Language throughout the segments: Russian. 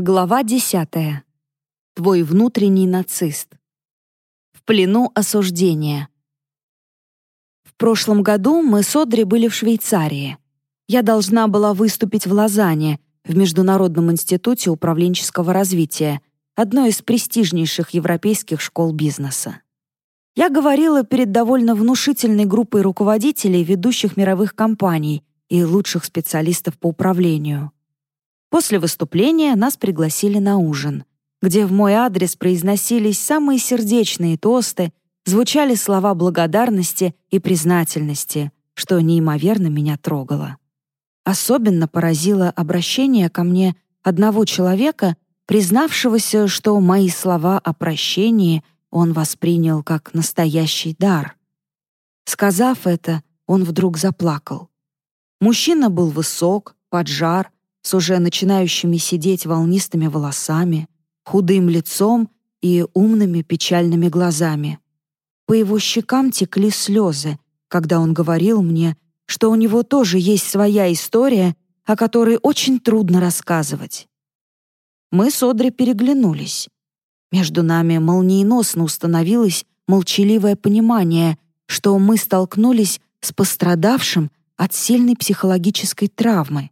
Глава 10. Твой внутренний нацист. В плену осуждения. В прошлом году мы с Одри были в Швейцарии. Я должна была выступить в Лозанне, в Международном институте управленческого развития, одной из престижнейших европейских школ бизнеса. Я говорила перед довольно внушительной группой руководителей ведущих мировых компаний и лучших специалистов по управлению — После выступления нас пригласили на ужин, где в мой адрес произносились самые сердечные тосты, звучали слова благодарности и признательности, что неимоверно меня трогало. Особенно поразило обращение ко мне одного человека, признавшегося, что мои слова о прощении он воспринял как настоящий дар. Сказав это, он вдруг заплакал. Мужчина был высок, поджар, с уже начинающими сидеть волнистыми волосами, худым лицом и умными печальными глазами. По его щекам текли слезы, когда он говорил мне, что у него тоже есть своя история, о которой очень трудно рассказывать. Мы с Одри переглянулись. Между нами молниеносно установилось молчаливое понимание, что мы столкнулись с пострадавшим от сильной психологической травмы.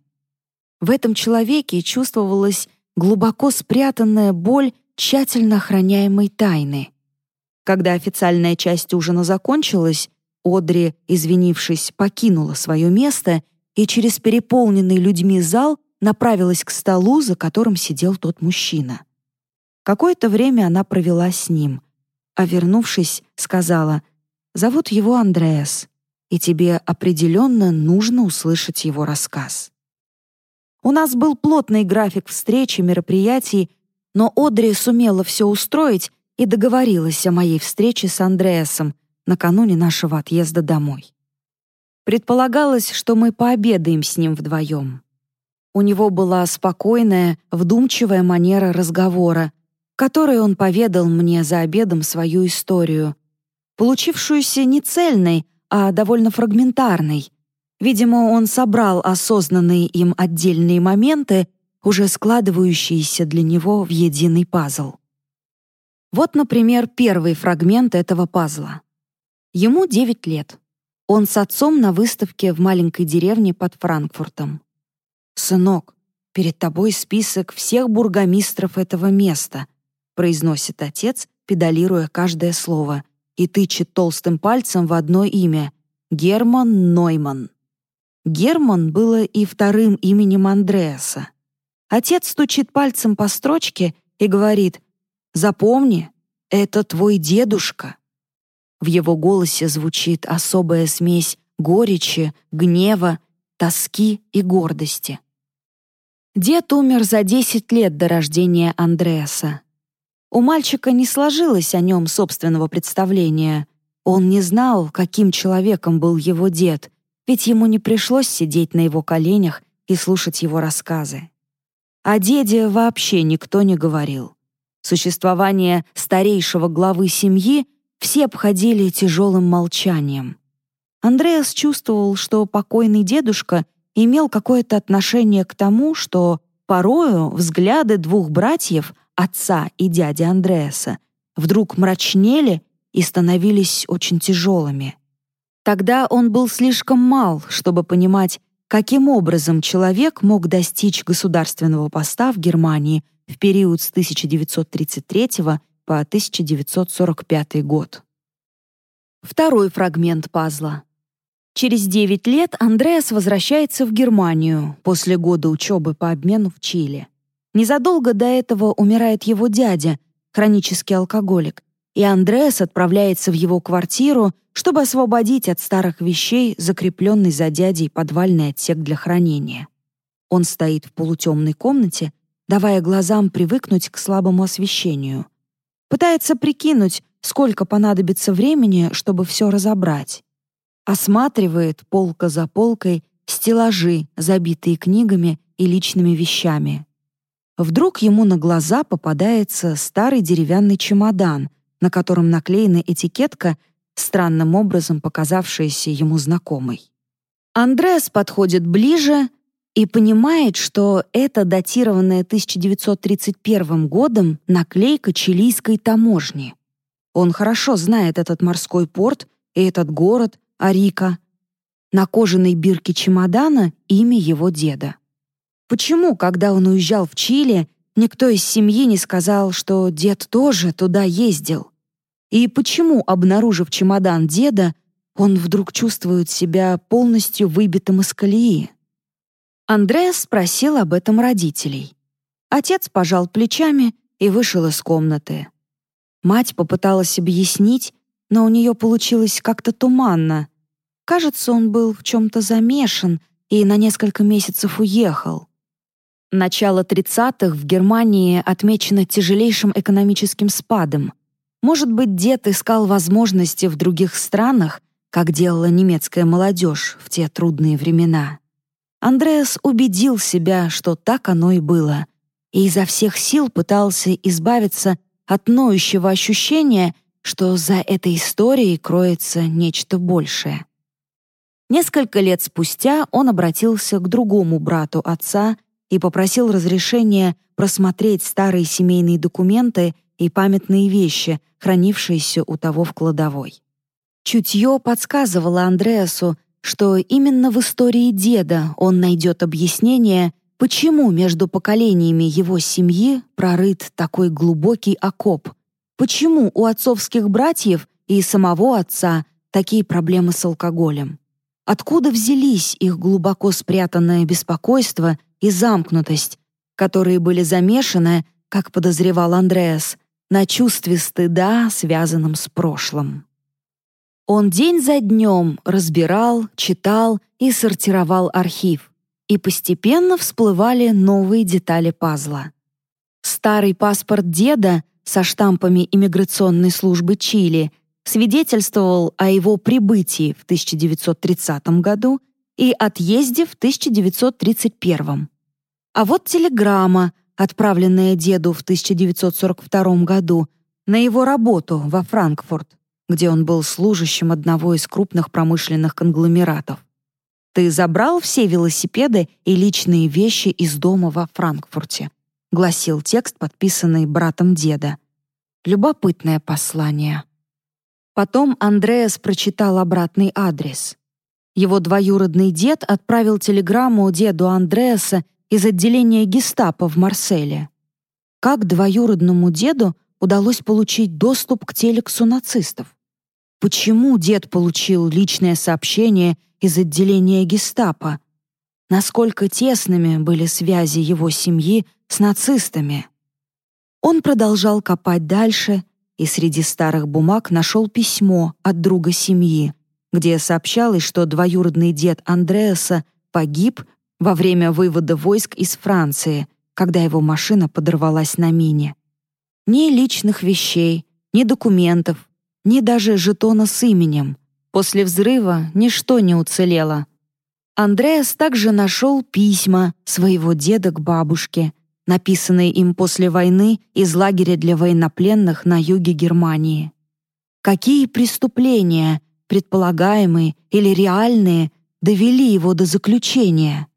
В этом человеке чувствовалась глубоко спрятанная боль тщательно охраняемой тайны. Когда официальная часть ужина закончилась, Одри, извинившись, покинула свое место и через переполненный людьми зал направилась к столу, за которым сидел тот мужчина. Какое-то время она провела с ним, а вернувшись, сказала, «Зовут его Андреас, и тебе определенно нужно услышать его рассказ». У нас был плотный график встреч и мероприятий, но Одри сумела все устроить и договорилась о моей встрече с Андреасом накануне нашего отъезда домой. Предполагалось, что мы пообедаем с ним вдвоем. У него была спокойная, вдумчивая манера разговора, которой он поведал мне за обедом свою историю, получившуюся не цельной, а довольно фрагментарной, Видимо, он собрал осознанные им отдельные моменты, уже складывающиеся для него в единый пазл. Вот, например, первый фрагмент этого пазла. Ему 9 лет. Он с отцом на выставке в маленькой деревне под Франкфуртом. «Сынок, перед тобой список всех бургомистров этого места», произносит отец, педалируя каждое слово, и тычет толстым пальцем в одно имя — Герман Нойман. Герман было и вторым именем Андреаса. Отец стучит пальцем по строчке и говорит «Запомни, это твой дедушка». В его голосе звучит особая смесь горечи, гнева, тоски и гордости. Дед умер за 10 лет до рождения Андреаса. У мальчика не сложилось о нем собственного представления. Он не знал, каким человеком был его дед — ведь ему не пришлось сидеть на его коленях и слушать его рассказы. О деде вообще никто не говорил. Существование старейшего главы семьи все обходили тяжелым молчанием. Андреас чувствовал, что покойный дедушка имел какое-то отношение к тому, что порою взгляды двух братьев, отца и дяди Андреаса, вдруг мрачнели и становились очень тяжелыми. Тогда он был слишком мал, чтобы понимать, каким образом человек мог достичь государственного поста в Германии в период с 1933 по 1945 год. Второй фрагмент пазла. Через 9 лет Андреас возвращается в Германию после года учебы по обмену в Чили. Незадолго до этого умирает его дядя, хронический алкоголик, и Андреас отправляется в его квартиру, чтобы освободить от старых вещей закрепленный за дядей подвальный отсек для хранения. Он стоит в полутемной комнате, давая глазам привыкнуть к слабому освещению. Пытается прикинуть, сколько понадобится времени, чтобы все разобрать. Осматривает полка за полкой стеллажи, забитые книгами и личными вещами. Вдруг ему на глаза попадается старый деревянный чемодан, на котором наклеена этикетка, странным образом показавшаяся ему знакомой. Андреас подходит ближе и понимает, что это датированная 1931 годом наклейка чилийской таможни. Он хорошо знает этот морской порт и этот город, Арика. На кожаной бирке чемодана имя его деда. Почему, когда он уезжал в Чили, никто из семьи не сказал, что дед тоже туда ездил? И почему, обнаружив чемодан деда, он вдруг чувствует себя полностью выбитым из колеи? Андреас спросил об этом родителей. Отец пожал плечами и вышел из комнаты. Мать попыталась объяснить, но у нее получилось как-то туманно. Кажется, он был в чем-то замешан и на несколько месяцев уехал. Начало 30-х в Германии отмечено тяжелейшим экономическим спадом. Может быть, дед искал возможности в других странах, как делала немецкая молодежь в те трудные времена. Андреас убедил себя, что так оно и было, и изо всех сил пытался избавиться от ноющего ощущения, что за этой историей кроется нечто большее. Несколько лет спустя он обратился к другому брату отца и попросил разрешения просмотреть старые семейные документы и памятные вещи, хранившиеся у того в кладовой. Чутье подсказывало Андреасу, что именно в истории деда он найдет объяснение, почему между поколениями его семьи прорыт такой глубокий окоп, почему у отцовских братьев и самого отца такие проблемы с алкоголем. Откуда взялись их глубоко спрятанное беспокойство и замкнутость, которые были замешаны, как подозревал Андреас, на чувстве стыда, связанном с прошлым. Он день за днем разбирал, читал и сортировал архив, и постепенно всплывали новые детали пазла. Старый паспорт деда со штампами иммиграционной службы Чили свидетельствовал о его прибытии в 1930 году и отъезде в 1931. А вот телеграмма, отправленная деду в 1942 году на его работу во Франкфурт, где он был служащим одного из крупных промышленных конгломератов. «Ты забрал все велосипеды и личные вещи из дома во Франкфурте», гласил текст, подписанный братом деда. Любопытное послание. Потом Андреас прочитал обратный адрес. Его двоюродный дед отправил телеграмму деду Андреаса из отделения гестапо в Марселе. Как двоюродному деду удалось получить доступ к телексу нацистов? Почему дед получил личное сообщение из отделения гестапо? Насколько тесными были связи его семьи с нацистами? Он продолжал копать дальше и среди старых бумаг нашел письмо от друга семьи, где сообщалось, что двоюродный дед Андреаса погиб во время вывода войск из Франции, когда его машина подорвалась на мине. Ни личных вещей, ни документов, ни даже жетона с именем. После взрыва ничто не уцелело. Андреас также нашел письма своего деда к бабушке, написанные им после войны из лагеря для военнопленных на юге Германии. Какие преступления предполагаемые или реальные, довели его до заключения.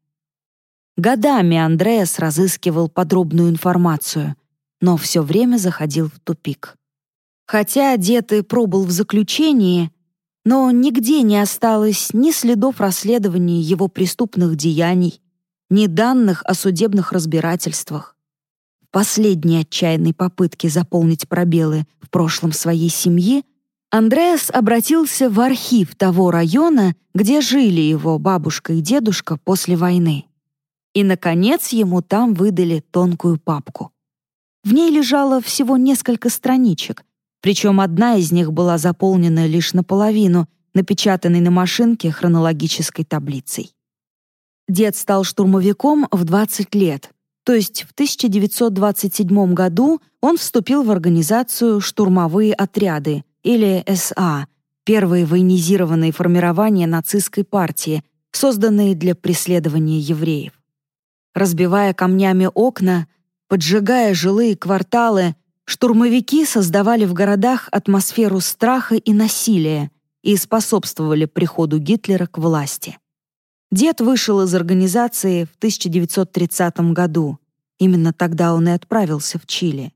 Годами Андреас разыскивал подробную информацию, но все время заходил в тупик. Хотя дед и пробыл в заключении, но нигде не осталось ни следов расследования его преступных деяний, ни данных о судебных разбирательствах. В последней отчаянной попытке заполнить пробелы в прошлом своей семьи Андреас обратился в архив того района, где жили его бабушка и дедушка после войны. И, наконец, ему там выдали тонкую папку. В ней лежало всего несколько страничек, причем одна из них была заполнена лишь наполовину, напечатанной на машинке хронологической таблицей. Дед стал штурмовиком в 20 лет, то есть в 1927 году он вступил в организацию «Штурмовые отряды», или СА, первые военизированные формирования нацистской партии, созданные для преследования евреев. Разбивая камнями окна, поджигая жилые кварталы, штурмовики создавали в городах атмосферу страха и насилия и способствовали приходу Гитлера к власти. Дед вышел из организации в 1930 году. Именно тогда он и отправился в Чили.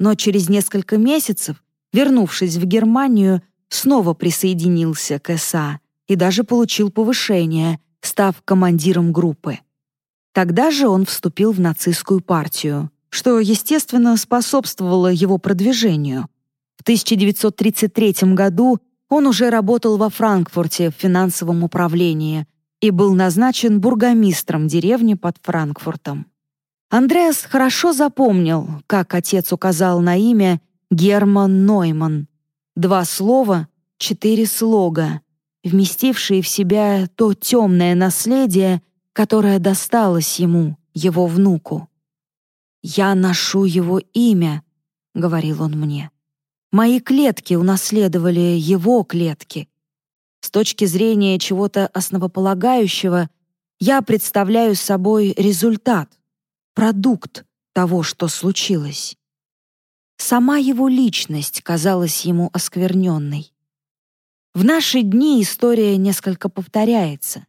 Но через несколько месяцев, вернувшись в Германию, снова присоединился к СА и даже получил повышение, став командиром группы. Тогда же он вступил в нацистскую партию, что, естественно, способствовало его продвижению. В 1933 году он уже работал во Франкфурте в финансовом управлении и был назначен бургомистром деревни под Франкфуртом. Андреас хорошо запомнил, как отец указал на имя Герман Нойман. Два слова, четыре слога, вместившие в себя то темное наследие, которое досталось ему, его внуку. «Я ношу его имя», — говорил он мне. «Мои клетки унаследовали его клетки. С точки зрения чего-то основополагающего, я представляю собой результат, продукт того, что случилось». Сама его личность казалась ему оскверненной. В наши дни история несколько повторяется.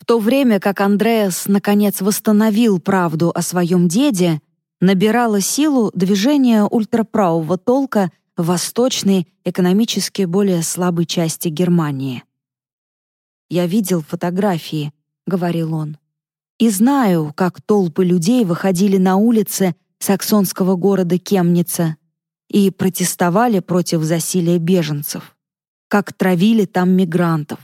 В то время как Андреас наконец восстановил правду о своем деде, набирало силу движение ультраправого толка в восточной, экономически более слабой части Германии. «Я видел фотографии», — говорил он, «и знаю, как толпы людей выходили на улицы саксонского города Кемница и протестовали против засилия беженцев, как травили там мигрантов.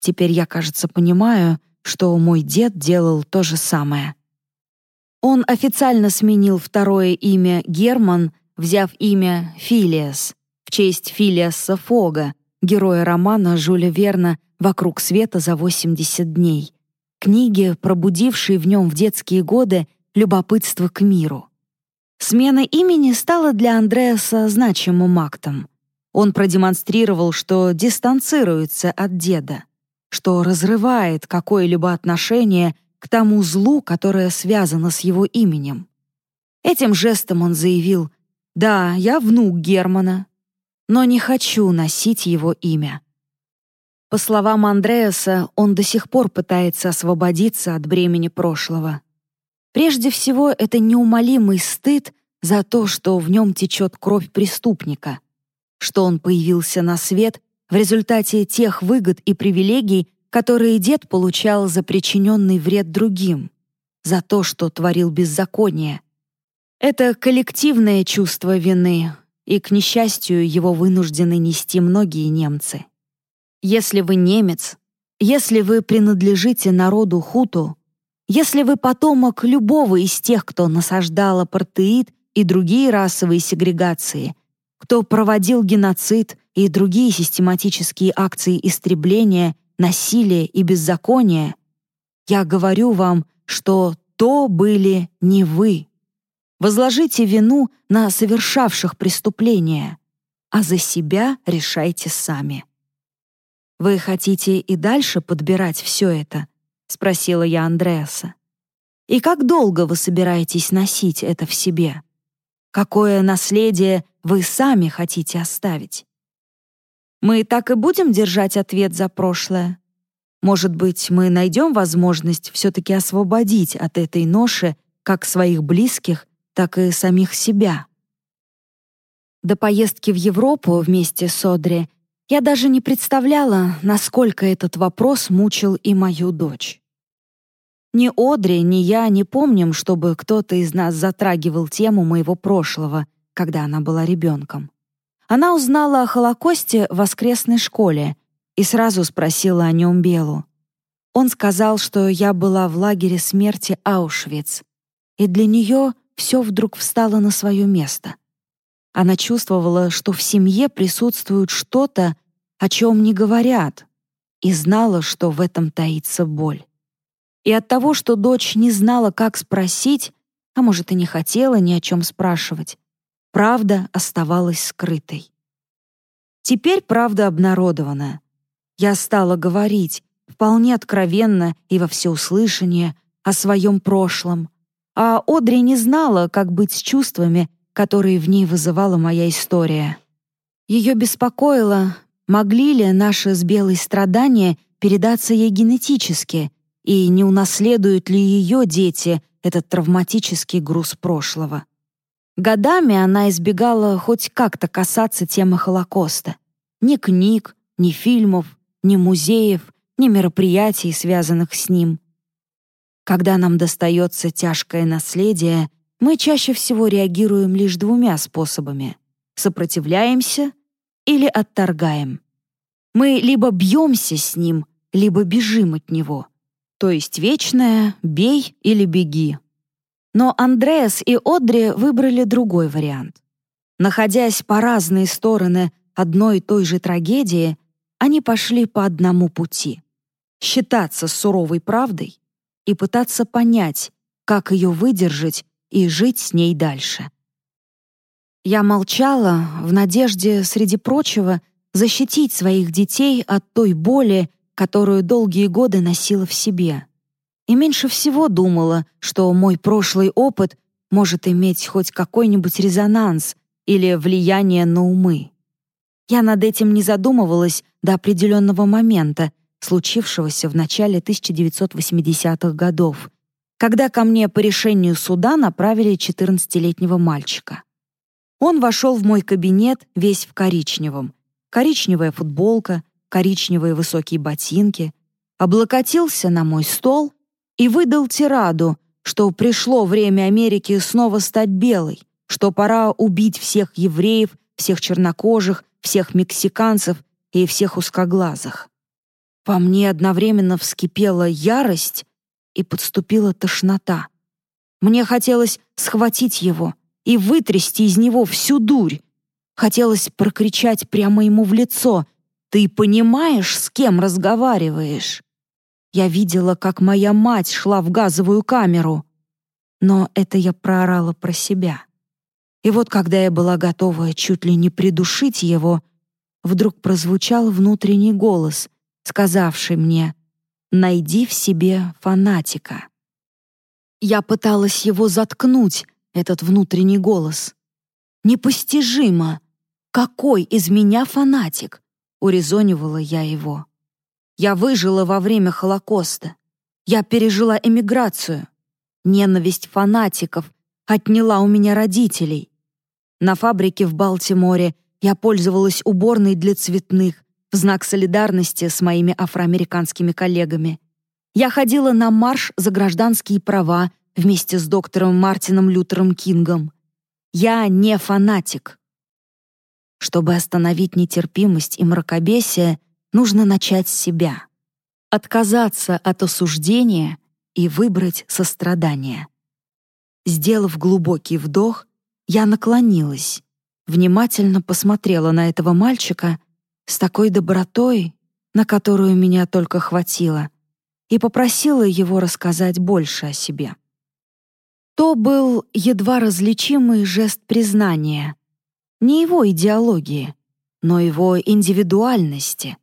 Теперь я, кажется, понимаю, что мой дед делал то же самое. Он официально сменил второе имя Герман, взяв имя Филиас в честь Филиаса Фога, героя романа Жюля Верна «Вокруг света за 80 дней», книги, пробудившей в нем в детские годы любопытство к миру. Смена имени стала для Андреаса значимым актом. Он продемонстрировал, что дистанцируется от деда, что разрывает какое-либо отношение к тому злу, которое связано с его именем. Этим жестом он заявил «Да, я внук Германа, но не хочу носить его имя». По словам Андреаса, он до сих пор пытается освободиться от бремени прошлого. Прежде всего, это неумолимый стыд за то, что в нем течет кровь преступника, что он появился на свет в результате тех выгод и привилегий, которые дед получал за причиненный вред другим, за то, что творил беззаконие. Это коллективное чувство вины, и, к несчастью, его вынуждены нести многие немцы. Если вы немец, если вы принадлежите народу хуту, если вы потомок любого из тех, кто насаждал апартеид и другие расовые сегрегации, кто проводил геноцид и другие систематические акции истребления насилие и беззаконие, я говорю вам, что то были не вы. Возложите вину на совершавших преступления, а за себя решайте сами. «Вы хотите и дальше подбирать все это?» — спросила я Андреаса. «И как долго вы собираетесь носить это в себе? Какое наследие вы сами хотите оставить?» Мы так и будем держать ответ за прошлое? Может быть, мы найдем возможность все-таки освободить от этой ноши как своих близких, так и самих себя? До поездки в Европу вместе с Одри я даже не представляла, насколько этот вопрос мучил и мою дочь. Ни Одри, ни я не помним, чтобы кто-то из нас затрагивал тему моего прошлого, когда она была ребенком. Она узнала о Холокосте в воскресной школе и сразу спросила о нем Белу. Он сказал, что я была в лагере смерти Аушвиц, и для нее все вдруг встало на свое место. Она чувствовала, что в семье присутствует что-то, о чем не говорят, и знала, что в этом таится боль. И от того, что дочь не знала, как спросить, а может и не хотела ни о чем спрашивать, Правда оставалась скрытой. Теперь правда обнародована. Я стала говорить, вполне откровенно и во всеуслышание, о своем прошлом, а Одри не знала, как быть с чувствами, которые в ней вызывала моя история. Ее беспокоило, могли ли наши с Белой страдания передаться ей генетически, и не унаследуют ли ее дети этот травматический груз прошлого. Годами она избегала хоть как-то касаться темы Холокоста. Ни книг, ни фильмов, ни музеев, ни мероприятий, связанных с ним. Когда нам достается тяжкое наследие, мы чаще всего реагируем лишь двумя способами — сопротивляемся или отторгаем. Мы либо бьемся с ним, либо бежим от него. То есть вечное «бей или беги». Но Андреас и Одри выбрали другой вариант. Находясь по разные стороны одной и той же трагедии, они пошли по одному пути — считаться суровой правдой и пытаться понять, как ее выдержать и жить с ней дальше. Я молчала в надежде, среди прочего, защитить своих детей от той боли, которую долгие годы носила в себе. И меньше всего думала, что мой прошлый опыт может иметь хоть какой-нибудь резонанс или влияние на умы. Я над этим не задумывалась до определенного момента, случившегося в начале 1980-х годов, когда ко мне по решению суда направили 14-летнего мальчика. Он вошел в мой кабинет весь в коричневом. Коричневая футболка, коричневые высокие ботинки, облокотился на мой стол и выдал тираду, что пришло время Америки снова стать белой, что пора убить всех евреев, всех чернокожих, всех мексиканцев и всех узкоглазых. По мне одновременно вскипела ярость и подступила тошнота. Мне хотелось схватить его и вытрясти из него всю дурь. Хотелось прокричать прямо ему в лицо «Ты понимаешь, с кем разговариваешь?» Я видела, как моя мать шла в газовую камеру. Но это я проорала про себя. И вот когда я была готова чуть ли не придушить его, вдруг прозвучал внутренний голос, сказавший мне «Найди в себе фанатика». Я пыталась его заткнуть, этот внутренний голос. «Непостижимо! Какой из меня фанатик?» — урезонивала я его. «Я выжила во время Холокоста. Я пережила эмиграцию. Ненависть фанатиков отняла у меня родителей. На фабрике в Балтиморе я пользовалась уборной для цветных в знак солидарности с моими афроамериканскими коллегами. Я ходила на марш за гражданские права вместе с доктором Мартином Лютером Кингом. Я не фанатик. Чтобы остановить нетерпимость и мракобесие, нужно начать с себя. Отказаться от осуждения и выбрать сострадание. Сделав глубокий вдох, я наклонилась, внимательно посмотрела на этого мальчика с такой добротой, на которую меня только хватило, и попросила его рассказать больше о себе. То был едва различимый жест признания, не его идеологии, но его индивидуальности.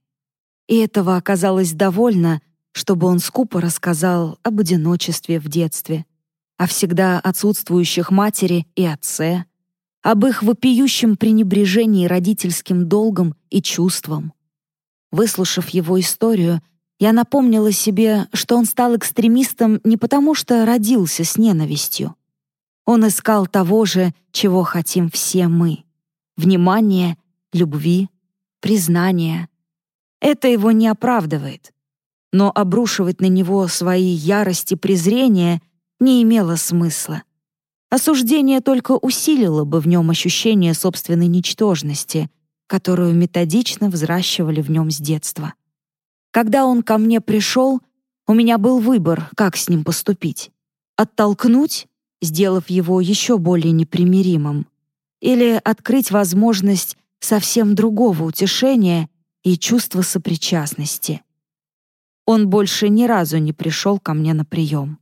И этого оказалось довольно, чтобы он скупо рассказал об одиночестве в детстве, о всегда отсутствующих матери и отце, об их вопиющем пренебрежении родительским долгом и чувством. Выслушав его историю, я напомнила себе, что он стал экстремистом не потому, что родился с ненавистью. Он искал того же, чего хотим все мы — внимания, любви, признания. Это его не оправдывает. Но обрушивать на него свои ярости презрения не имело смысла. Осуждение только усилило бы в нем ощущение собственной ничтожности, которую методично взращивали в нем с детства. Когда он ко мне пришел, у меня был выбор, как с ним поступить. Оттолкнуть, сделав его еще более непримиримым, или открыть возможность совсем другого утешения и чувства сопричастности. Он больше ни разу не пришел ко мне на прием.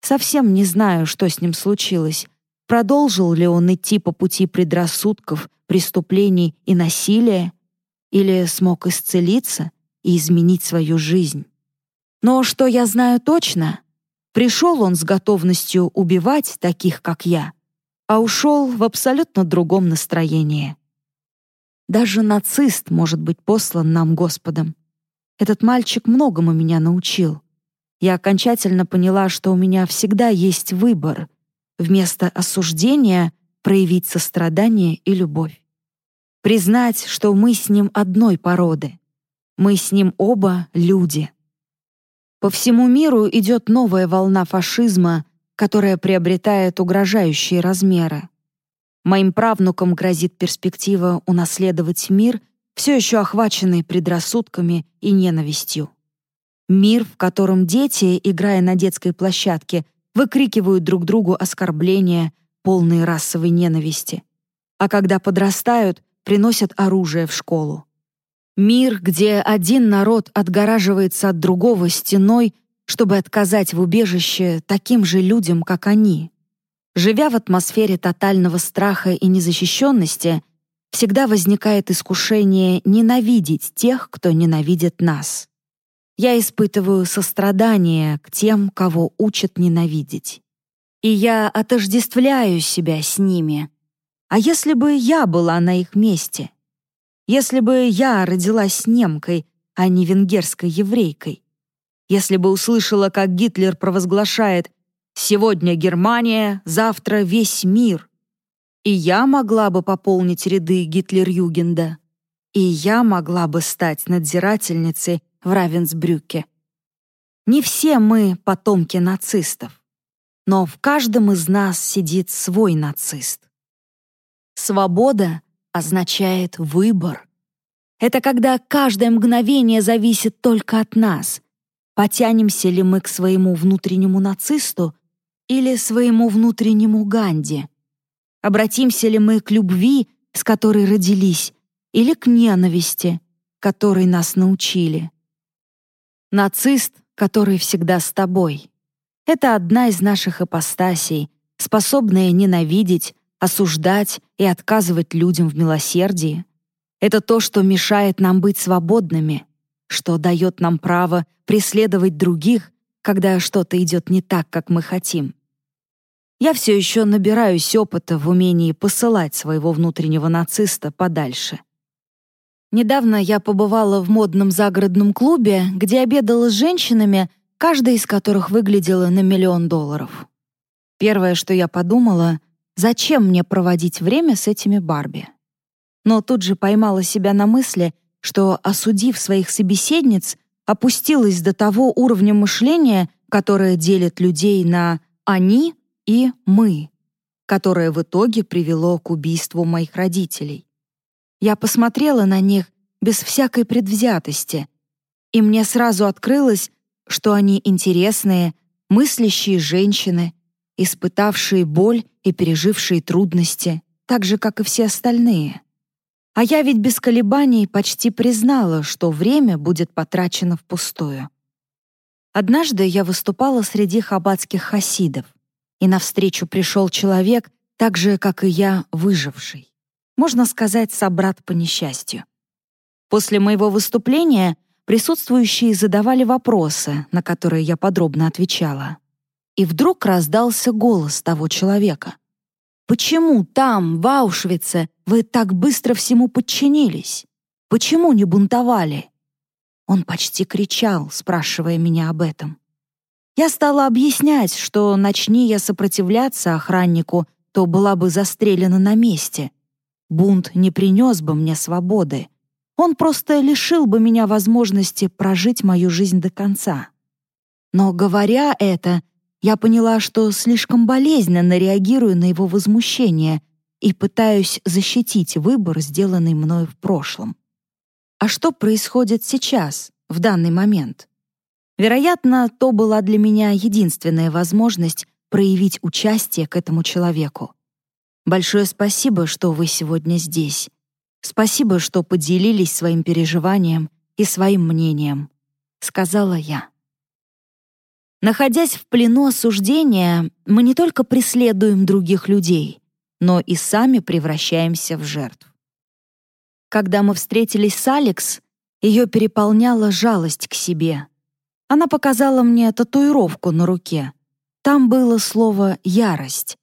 Совсем не знаю, что с ним случилось. Продолжил ли он идти по пути предрассудков, преступлений и насилия? Или смог исцелиться и изменить свою жизнь? Но что я знаю точно? Пришел он с готовностью убивать таких, как я, а ушел в абсолютно другом настроении. Даже нацист может быть послан нам Господом. Этот мальчик многому меня научил. Я окончательно поняла, что у меня всегда есть выбор. Вместо осуждения проявить сострадание и любовь. Признать, что мы с ним одной породы. Мы с ним оба люди. По всему миру идет новая волна фашизма, которая приобретает угрожающие размеры. Моим правнукам грозит перспектива унаследовать мир, все еще охваченный предрассудками и ненавистью. Мир, в котором дети, играя на детской площадке, выкрикивают друг другу оскорбления, полные расовой ненависти. А когда подрастают, приносят оружие в школу. Мир, где один народ отгораживается от другого стеной, чтобы отказать в убежище таким же людям, как они. Живя в атмосфере тотального страха и незащищенности, всегда возникает искушение ненавидеть тех, кто ненавидит нас. Я испытываю сострадание к тем, кого учат ненавидеть. И я отождествляю себя с ними. А если бы я была на их месте? Если бы я родилась немкой, а не венгерской еврейкой? Если бы услышала, как Гитлер провозглашает «Сегодня Германия, завтра весь мир», и я могла бы пополнить ряды Гитлер-Югенда, и я могла бы стать надзирательницей в Равенсбрюке. Не все мы потомки нацистов, но в каждом из нас сидит свой нацист. Свобода означает выбор. Это когда каждое мгновение зависит только от нас. Потянемся ли мы к своему внутреннему нацисту или своему внутреннему Ганди? Обратимся ли мы к любви, с которой родились, или к ненависти, которой нас научили? Нацист, который всегда с тобой. Это одна из наших ипостасей, способная ненавидеть, осуждать и отказывать людям в милосердии. Это то, что мешает нам быть свободными, что дает нам право преследовать других, когда что-то идет не так, как мы хотим. Я все еще набираюсь опыта в умении посылать своего внутреннего нациста подальше. Недавно я побывала в модном загородном клубе, где обедала с женщинами, каждая из которых выглядела на миллион долларов. Первое, что я подумала, зачем мне проводить время с этими Барби? Но тут же поймала себя на мысли, что, осудив своих собеседниц, опустилась до того уровня мышления, которое делит людей на «они» и «мы», которое в итоге привело к убийству моих родителей. Я посмотрела на них без всякой предвзятости, и мне сразу открылось, что они интересные, мыслящие женщины, испытавшие боль и пережившие трудности, так же, как и все остальные. А я ведь без колебаний почти признала, что время будет потрачено впустую. Однажды я выступала среди хаббатских хасидов, и навстречу пришел человек, так же, как и я, выживший можно сказать, собрат по несчастью. После моего выступления присутствующие задавали вопросы, на которые я подробно отвечала. И вдруг раздался голос того человека. «Почему там, в Аушвице, вы так быстро всему подчинились? Почему не бунтовали?» Он почти кричал, спрашивая меня об этом. Я стала объяснять, что начни я сопротивляться охраннику, то была бы застрелена на месте — Бунт не принес бы мне свободы. Он просто лишил бы меня возможности прожить мою жизнь до конца. Но, говоря это, я поняла, что слишком болезненно реагирую на его возмущение и пытаюсь защитить выбор, сделанный мною в прошлом. А что происходит сейчас, в данный момент? Вероятно, то была для меня единственная возможность проявить участие к этому человеку. Большое спасибо, что вы сегодня здесь. Спасибо, что поделились своим переживанием и своим мнением», — сказала я. Находясь в плену осуждения, мы не только преследуем других людей, но и сами превращаемся в жертв. Когда мы встретились с Алекс, ее переполняла жалость к себе. Она показала мне татуировку на руке. Там было слово «ярость»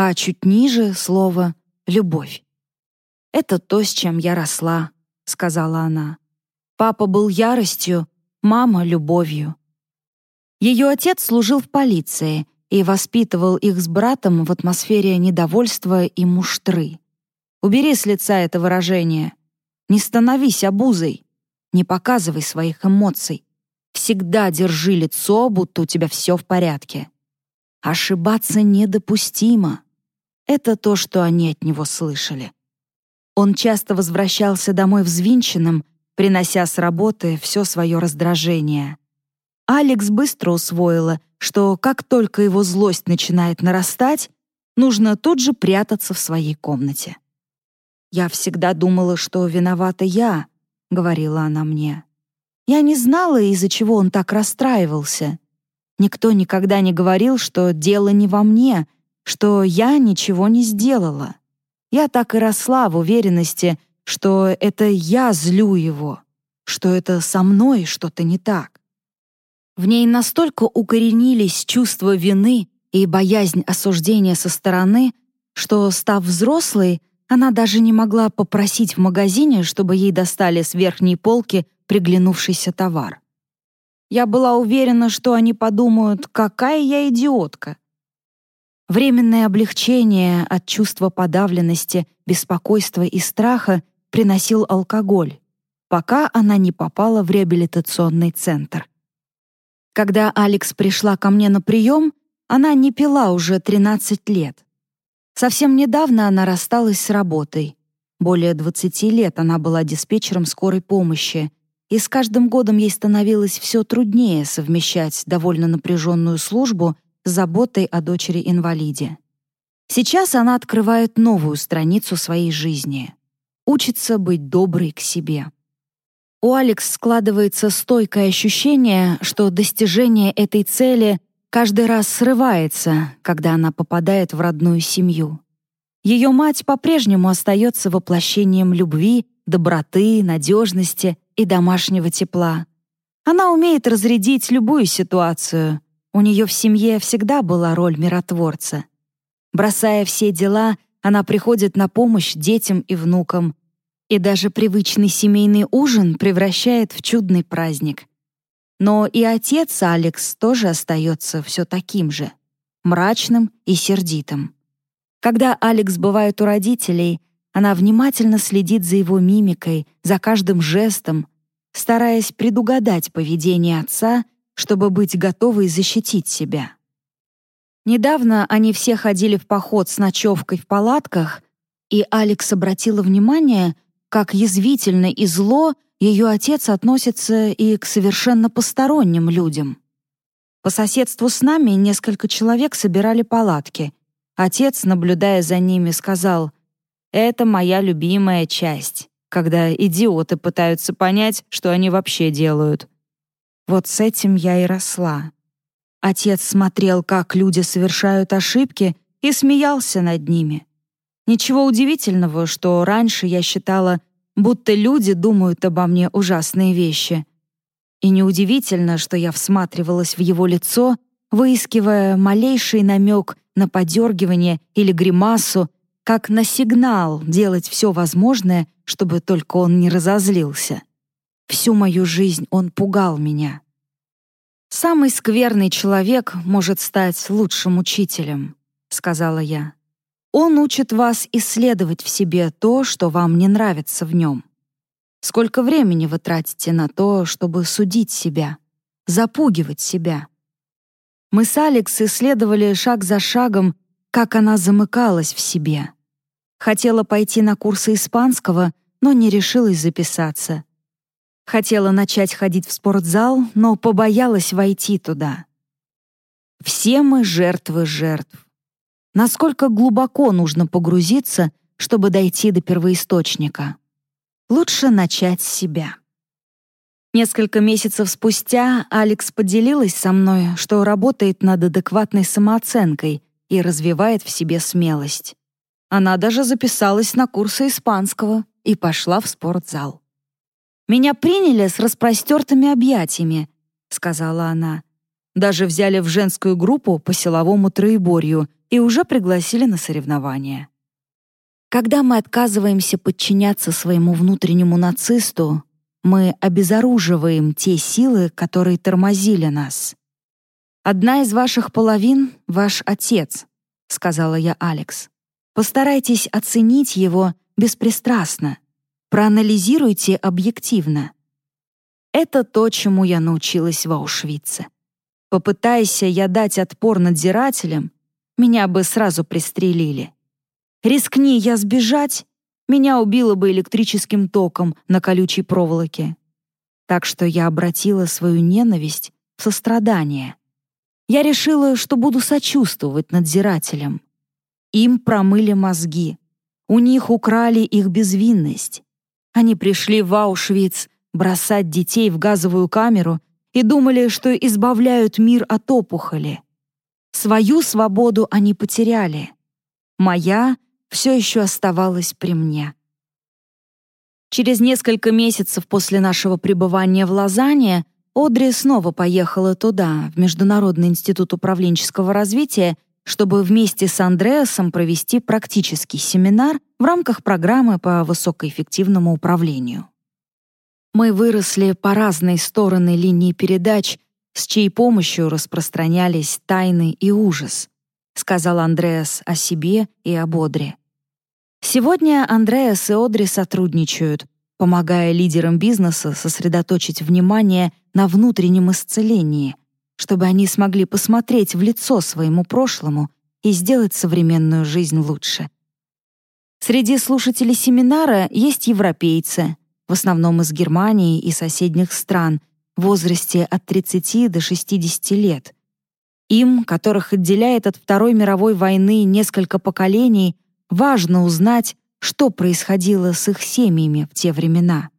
а чуть ниже слово «любовь». «Это то, с чем я росла», — сказала она. «Папа был яростью, мама — любовью». Ее отец служил в полиции и воспитывал их с братом в атмосфере недовольства и муштры. Убери с лица это выражение. Не становись обузой. Не показывай своих эмоций. Всегда держи лицо, будто у тебя все в порядке. Ошибаться недопустимо. Это то, что они от него слышали. Он часто возвращался домой взвинченным, принося с работы все свое раздражение. Алекс быстро усвоила, что как только его злость начинает нарастать, нужно тут же прятаться в своей комнате. «Я всегда думала, что виновата я», — говорила она мне. «Я не знала, из-за чего он так расстраивался. Никто никогда не говорил, что дело не во мне, что я ничего не сделала. Я так и росла в уверенности, что это я злю его, что это со мной что-то не так. В ней настолько укоренились чувство вины и боязнь осуждения со стороны, что, став взрослой, она даже не могла попросить в магазине, чтобы ей достали с верхней полки приглянувшийся товар. Я была уверена, что они подумают, какая я идиотка, Временное облегчение от чувства подавленности, беспокойства и страха приносил алкоголь, пока она не попала в реабилитационный центр. Когда Алекс пришла ко мне на прием, она не пила уже 13 лет. Совсем недавно она рассталась с работой. Более 20 лет она была диспетчером скорой помощи, и с каждым годом ей становилось все труднее совмещать довольно напряженную службу — заботой о дочери-инвалиде. Сейчас она открывает новую страницу своей жизни. Учится быть доброй к себе. У Алекс складывается стойкое ощущение, что достижение этой цели каждый раз срывается, когда она попадает в родную семью. Ее мать по-прежнему остается воплощением любви, доброты, надежности и домашнего тепла. Она умеет разрядить любую ситуацию, у нее в семье всегда была роль миротворца. Бросая все дела, она приходит на помощь детям и внукам. И даже привычный семейный ужин превращает в чудный праздник. Но и отец Алекс тоже остается все таким же, мрачным и сердитым. Когда Алекс бывает у родителей, она внимательно следит за его мимикой, за каждым жестом, стараясь предугадать поведение отца — чтобы быть готовой защитить себя. Недавно они все ходили в поход с ночевкой в палатках, и Алекс обратила внимание, как язвительно и зло ее отец относится и к совершенно посторонним людям. По соседству с нами несколько человек собирали палатки. Отец, наблюдая за ними, сказал, «Это моя любимая часть, когда идиоты пытаются понять, что они вообще делают. Вот с этим я и росла. Отец смотрел, как люди совершают ошибки, и смеялся над ними. Ничего удивительного, что раньше я считала, будто люди думают обо мне ужасные вещи. И неудивительно, что я всматривалась в его лицо, выискивая малейший намек на подергивание или гримасу, как на сигнал делать все возможное, чтобы только он не разозлился. Всю мою жизнь он пугал меня. «Самый скверный человек может стать лучшим учителем», — сказала я. «Он учит вас исследовать в себе то, что вам не нравится в нем. Сколько времени вы тратите на то, чтобы судить себя, запугивать себя?» Мы с Алекс исследовали шаг за шагом, как она замыкалась в себе. Хотела пойти на курсы испанского, но не решилась записаться. Хотела начать ходить в спортзал, но побоялась войти туда. Все мы жертвы жертв. Насколько глубоко нужно погрузиться, чтобы дойти до первоисточника? Лучше начать с себя. Несколько месяцев спустя Алекс поделилась со мной, что работает над адекватной самооценкой и развивает в себе смелость. Она даже записалась на курсы испанского и пошла в спортзал. «Меня приняли с распростертыми объятиями», — сказала она. «Даже взяли в женскую группу по силовому троеборью и уже пригласили на соревнования». Когда мы отказываемся подчиняться своему внутреннему нацисту, мы обезоруживаем те силы, которые тормозили нас. «Одна из ваших половин — ваш отец», — сказала я Алекс. «Постарайтесь оценить его беспристрастно, проанализируйте объективно. Это то, чему я научилась в Аушвице. Попытайся я дать отпор надзирателям, меня бы сразу пристрелили. Рискни я сбежать, меня убило бы электрическим током на колючей проволоке. Так что я обратила свою ненависть в сострадание. Я решила, что буду сочувствовать надзирателям. Им промыли мозги. У них украли их безвинность. Они пришли в Аушвиц бросать детей в газовую камеру и думали, что избавляют мир от опухоли. Свою свободу они потеряли. Моя все еще оставалась при мне. Через несколько месяцев после нашего пребывания в Лозанне Одри снова поехала туда, в Международный институт управленческого развития, чтобы вместе с Андреасом провести практический семинар в рамках программы по высокоэффективному управлению. Мы выросли по разные стороны линии передач, с чьей помощью распространялись тайны и ужас, сказал Андреас о себе и об Одри. Сегодня Андреас и Одри сотрудничают, помогая лидерам бизнеса сосредоточить внимание на внутреннем исцелении, чтобы они смогли посмотреть в лицо своему прошлому и сделать современную жизнь лучше. Среди слушателей семинара есть европейцы, в основном из Германии и соседних стран, в возрасте от 30 до 60 лет. Им, которых отделяет от Второй мировой войны несколько поколений, важно узнать, что происходило с их семьями в те времена.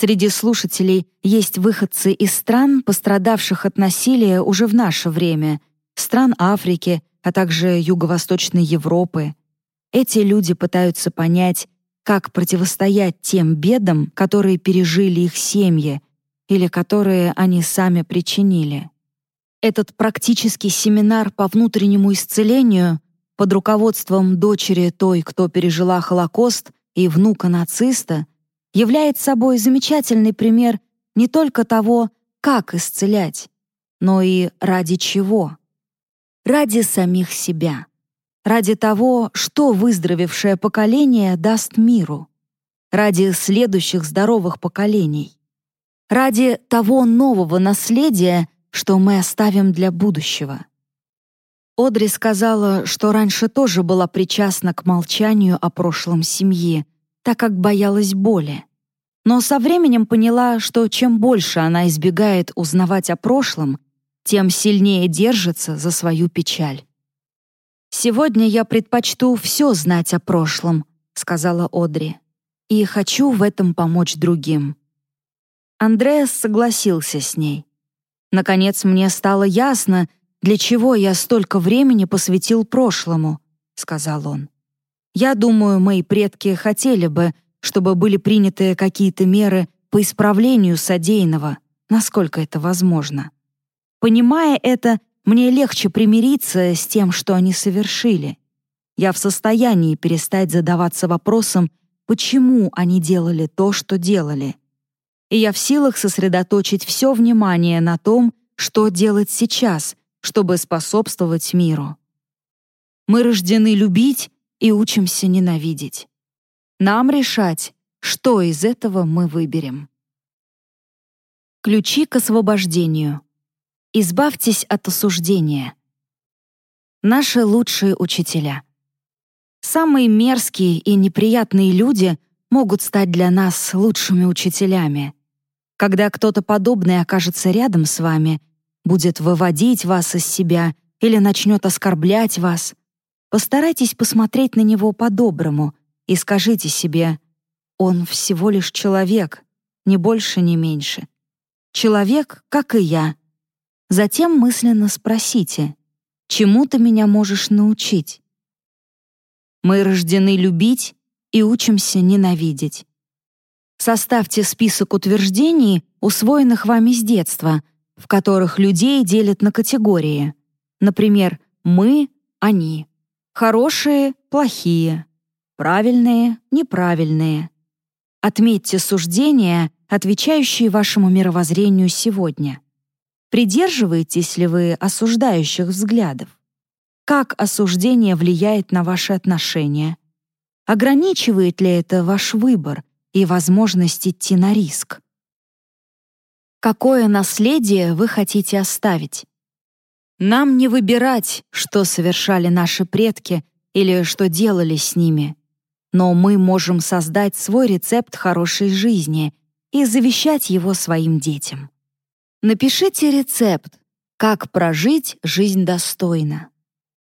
Среди слушателей есть выходцы из стран, пострадавших от насилия уже в наше время, стран Африки, а также Юго-Восточной Европы. Эти люди пытаются понять, как противостоять тем бедам, которые пережили их семьи или которые они сами причинили. Этот практический семинар по внутреннему исцелению под руководством дочери той, кто пережила Холокост, и внука нациста, является собой замечательный пример не только того, как исцелять, но и ради чего. Ради самих себя. Ради того, что выздоровевшее поколение даст миру. Ради следующих здоровых поколений. Ради того нового наследия, что мы оставим для будущего. Одри сказала, что раньше тоже была причастна к молчанию о прошлом семьи, так как боялась боли. Но со временем поняла, что чем больше она избегает узнавать о прошлом, тем сильнее держится за свою печаль. «Сегодня я предпочту все знать о прошлом», — сказала Одри, «и хочу в этом помочь другим». Андреас согласился с ней. Наконец мне стало ясно, «Для чего я столько времени посвятил прошлому?» — сказал он. «Я думаю, мои предки хотели бы, чтобы были приняты какие-то меры по исправлению содеянного, насколько это возможно. Понимая это, мне легче примириться с тем, что они совершили. Я в состоянии перестать задаваться вопросом, почему они делали то, что делали. И я в силах сосредоточить все внимание на том, что делать сейчас, чтобы способствовать миру. Мы рождены любить и учимся ненавидеть. Нам решать, что из этого мы выберем. Ключи к освобождению. Избавьтесь от осуждения. Наши лучшие учителя. Самые мерзкие и неприятные люди могут стать для нас лучшими учителями. Когда кто-то подобный окажется рядом с вами, будет выводить вас из себя или начнет оскорблять вас, постарайтесь посмотреть на него по-доброму и скажите себе «Он всего лишь человек, ни больше, ни меньше. Человек, как и я». Затем мысленно спросите «Чему ты меня можешь научить?» Мы рождены любить и учимся ненавидеть. Составьте список утверждений, усвоенных вами с детства — в которых людей делят на категории. Например, «мы», «они», «хорошие», «плохие», «правильные», «неправильные». Отметьте суждения, отвечающие вашему мировоззрению сегодня. Придерживаетесь ли вы осуждающих взглядов? Как осуждение влияет на ваши отношения? Ограничивает ли это ваш выбор и возможность идти на риск? Какое наследие вы хотите оставить? Нам не выбирать, что совершали наши предки или что делали с ними. Но мы можем создать свой рецепт хорошей жизни и завещать его своим детям. Напишите рецепт, как прожить жизнь достойно.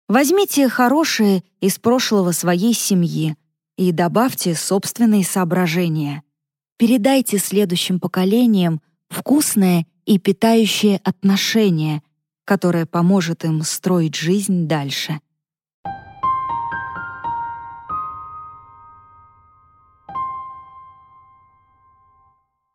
Возьмите хорошее из прошлого своей семьи и добавьте собственные соображения. Передайте следующим поколениям вкусное и питающее отношение, которое поможет им строить жизнь дальше.